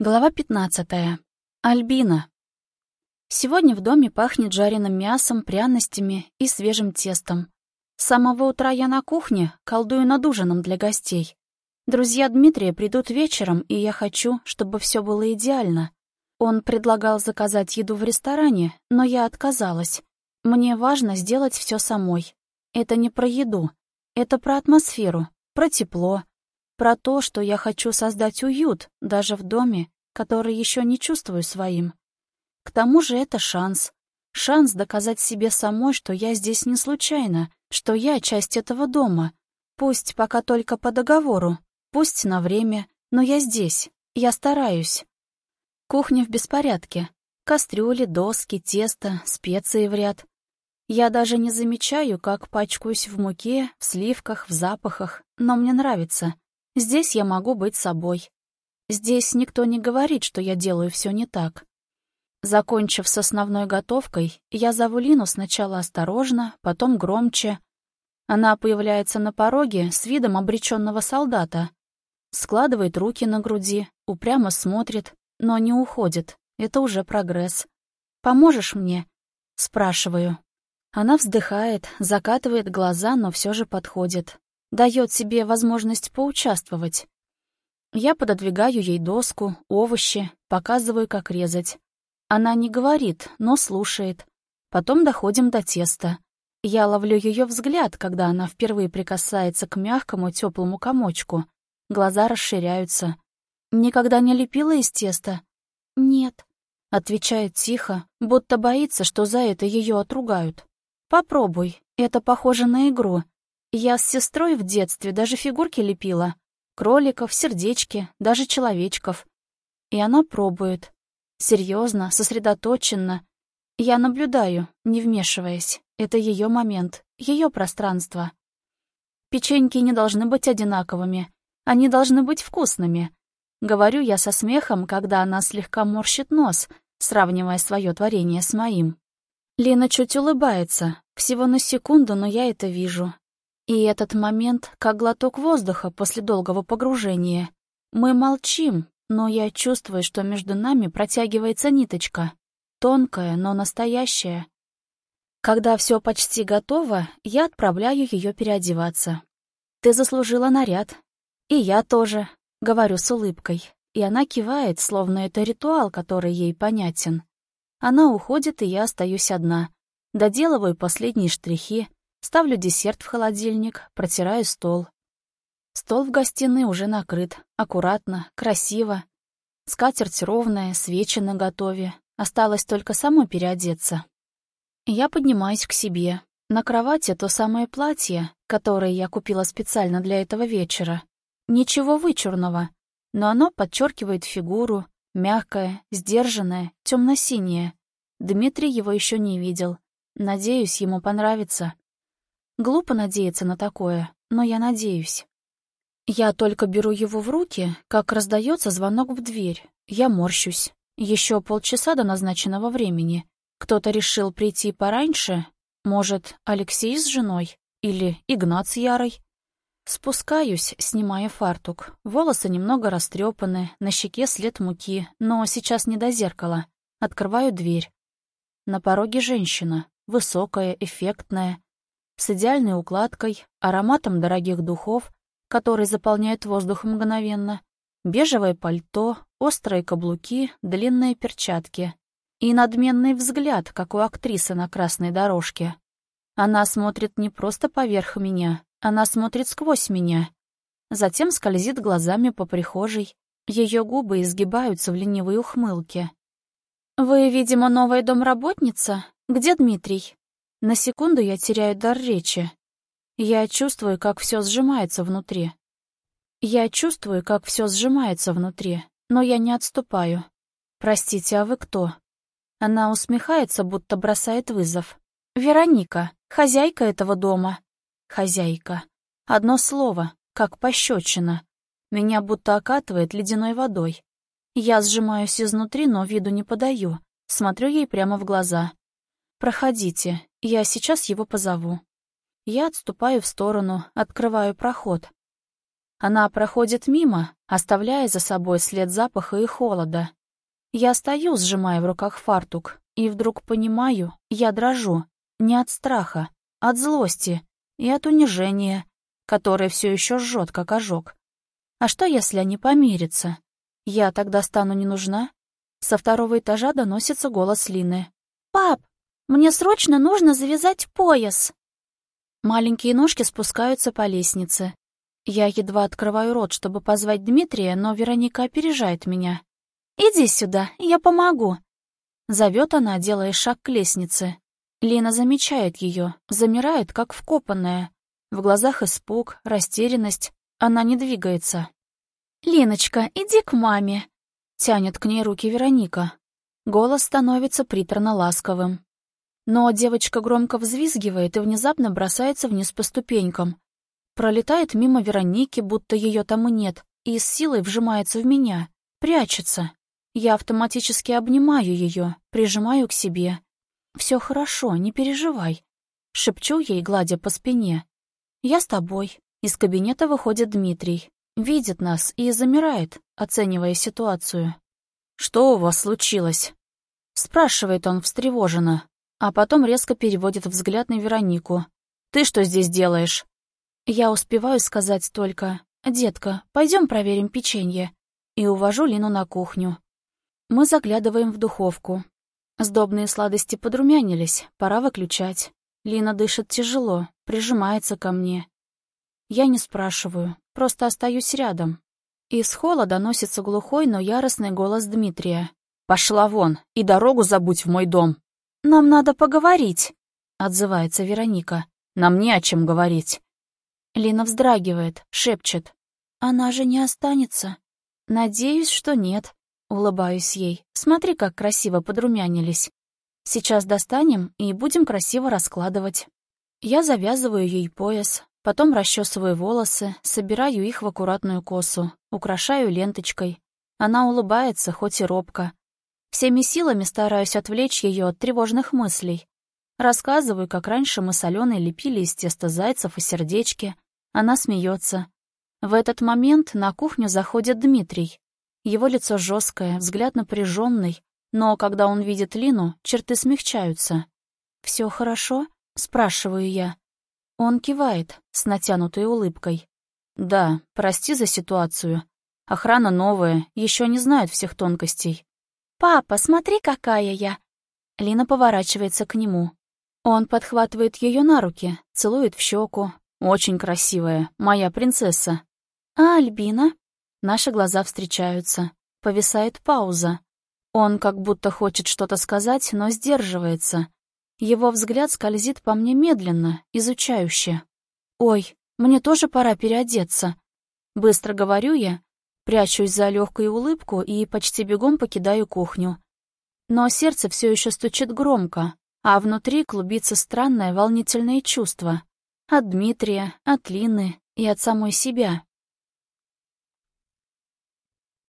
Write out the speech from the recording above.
Глава 15. Альбина. Сегодня в доме пахнет жареным мясом, пряностями и свежим тестом. С самого утра я на кухне, колдую над ужином для гостей. Друзья Дмитрия придут вечером, и я хочу, чтобы все было идеально. Он предлагал заказать еду в ресторане, но я отказалась. Мне важно сделать все самой. Это не про еду. Это про атмосферу, про тепло, про то, что я хочу создать уют даже в доме, который еще не чувствую своим. К тому же это шанс. Шанс доказать себе самой, что я здесь не случайно, что я часть этого дома. Пусть пока только по договору, пусть на время, но я здесь, я стараюсь. Кухня в беспорядке. Кастрюли, доски, тесто, специи в ряд. Я даже не замечаю, как пачкаюсь в муке, в сливках, в запахах, но мне нравится — Здесь я могу быть собой. Здесь никто не говорит, что я делаю все не так. Закончив с основной готовкой, я зову Лину сначала осторожно, потом громче. Она появляется на пороге с видом обреченного солдата. Складывает руки на груди, упрямо смотрит, но не уходит. Это уже прогресс. «Поможешь мне?» — спрашиваю. Она вздыхает, закатывает глаза, но все же подходит дает себе возможность поучаствовать. Я пододвигаю ей доску, овощи, показываю, как резать. Она не говорит, но слушает. Потом доходим до теста. Я ловлю ее взгляд, когда она впервые прикасается к мягкому теплому комочку. Глаза расширяются. «Никогда не лепила из теста?» «Нет», — отвечает тихо, будто боится, что за это ее отругают. «Попробуй, это похоже на игру, я с сестрой в детстве даже фигурки лепила. Кроликов, сердечки, даже человечков. И она пробует. Серьезно, сосредоточенно. Я наблюдаю, не вмешиваясь. Это ее момент, ее пространство. Печеньки не должны быть одинаковыми. Они должны быть вкусными. Говорю я со смехом, когда она слегка морщит нос, сравнивая свое творение с моим. Лена чуть улыбается. Всего на секунду, но я это вижу. И этот момент как глоток воздуха после долгого погружения. Мы молчим, но я чувствую, что между нами протягивается ниточка. Тонкая, но настоящая. Когда все почти готово, я отправляю ее переодеваться. «Ты заслужила наряд». «И я тоже», — говорю с улыбкой. И она кивает, словно это ритуал, который ей понятен. Она уходит, и я остаюсь одна. Доделываю последние штрихи, Ставлю десерт в холодильник, протираю стол. Стол в гостиной уже накрыт, аккуратно, красиво. Скатерть ровная, свечи наготове. Осталось только самой переодеться. Я поднимаюсь к себе. На кровати то самое платье, которое я купила специально для этого вечера. Ничего вычурного, но оно подчеркивает фигуру, мягкое, сдержанное, темно-синее. Дмитрий его еще не видел. Надеюсь, ему понравится. Глупо надеяться на такое, но я надеюсь. Я только беру его в руки, как раздается звонок в дверь. Я морщусь. Еще полчаса до назначенного времени. Кто-то решил прийти пораньше. Может, Алексей с женой? Или Игнат с Ярой? Спускаюсь, снимая фартук. Волосы немного растрепаны, на щеке след муки, но сейчас не до зеркала. Открываю дверь. На пороге женщина. Высокая, эффектная с идеальной укладкой, ароматом дорогих духов, который заполняет воздух мгновенно, бежевое пальто, острые каблуки, длинные перчатки и надменный взгляд, как у актрисы на красной дорожке. Она смотрит не просто поверх меня, она смотрит сквозь меня. Затем скользит глазами по прихожей, ее губы изгибаются в ленивой ухмылке. «Вы, видимо, новая домработница? Где Дмитрий?» На секунду я теряю дар речи. Я чувствую, как все сжимается внутри. Я чувствую, как все сжимается внутри, но я не отступаю. «Простите, а вы кто?» Она усмехается, будто бросает вызов. «Вероника, хозяйка этого дома». «Хозяйка». Одно слово, как пощечина. Меня будто окатывает ледяной водой. Я сжимаюсь изнутри, но виду не подаю. Смотрю ей прямо в глаза. «Проходите, я сейчас его позову». Я отступаю в сторону, открываю проход. Она проходит мимо, оставляя за собой след запаха и холода. Я стою, сжимая в руках фартук, и вдруг понимаю, я дрожу. Не от страха, от злости и от унижения, которое все еще жжет, как ожог. А что, если они помирятся? Я тогда стану не нужна? Со второго этажа доносится голос Лины. «Пап, мне срочно нужно завязать пояс!» Маленькие ножки спускаются по лестнице. Я едва открываю рот, чтобы позвать Дмитрия, но Вероника опережает меня. «Иди сюда, я помогу!» Зовет она, делая шаг к лестнице. Лина замечает ее, замирает, как вкопанная. В глазах испуг, растерянность. Она не двигается. «Линочка, иди к маме!» Тянет к ней руки Вероника. Голос становится приторно-ласковым. Но девочка громко взвизгивает и внезапно бросается вниз по ступенькам. Пролетает мимо Вероники, будто ее там и нет, и с силой вжимается в меня, прячется. Я автоматически обнимаю ее, прижимаю к себе. Все хорошо, не переживай. Шепчу ей, гладя по спине. Я с тобой. Из кабинета выходит Дмитрий видит нас и замирает, оценивая ситуацию. «Что у вас случилось?» Спрашивает он встревоженно, а потом резко переводит взгляд на Веронику. «Ты что здесь делаешь?» Я успеваю сказать только «Детка, пойдем проверим печенье» и увожу Лину на кухню. Мы заглядываем в духовку. Сдобные сладости подрумянились, пора выключать. Лина дышит тяжело, прижимается ко мне. Я не спрашиваю, Просто остаюсь рядом. Из холла доносится глухой, но яростный голос Дмитрия. «Пошла вон, и дорогу забудь в мой дом». «Нам надо поговорить», — отзывается Вероника. «Нам не о чем говорить». Лина вздрагивает, шепчет. «Она же не останется». «Надеюсь, что нет», — улыбаюсь ей. «Смотри, как красиво подрумянились. Сейчас достанем и будем красиво раскладывать». Я завязываю ей пояс, Потом расчесываю волосы, собираю их в аккуратную косу, украшаю ленточкой. Она улыбается, хоть и робко. Всеми силами стараюсь отвлечь ее от тревожных мыслей. Рассказываю, как раньше мы с Аленой лепили из теста зайцев и сердечки. Она смеется. В этот момент на кухню заходит Дмитрий. Его лицо жесткое, взгляд напряженный, но когда он видит Лину, черты смягчаются. Все хорошо?» — спрашиваю я. Он кивает с натянутой улыбкой. «Да, прости за ситуацию. Охрана новая, еще не знает всех тонкостей». «Папа, смотри, какая я!» Лина поворачивается к нему. Он подхватывает ее на руки, целует в щеку. «Очень красивая, моя принцесса». «А Альбина?» Наши глаза встречаются. Повисает пауза. Он как будто хочет что-то сказать, но сдерживается. Его взгляд скользит по мне медленно, изучающе. «Ой, мне тоже пора переодеться». Быстро говорю я, прячусь за легкой улыбку и почти бегом покидаю кухню. Но сердце все еще стучит громко, а внутри клубится странное волнительное чувство. От Дмитрия, от Лины и от самой себя.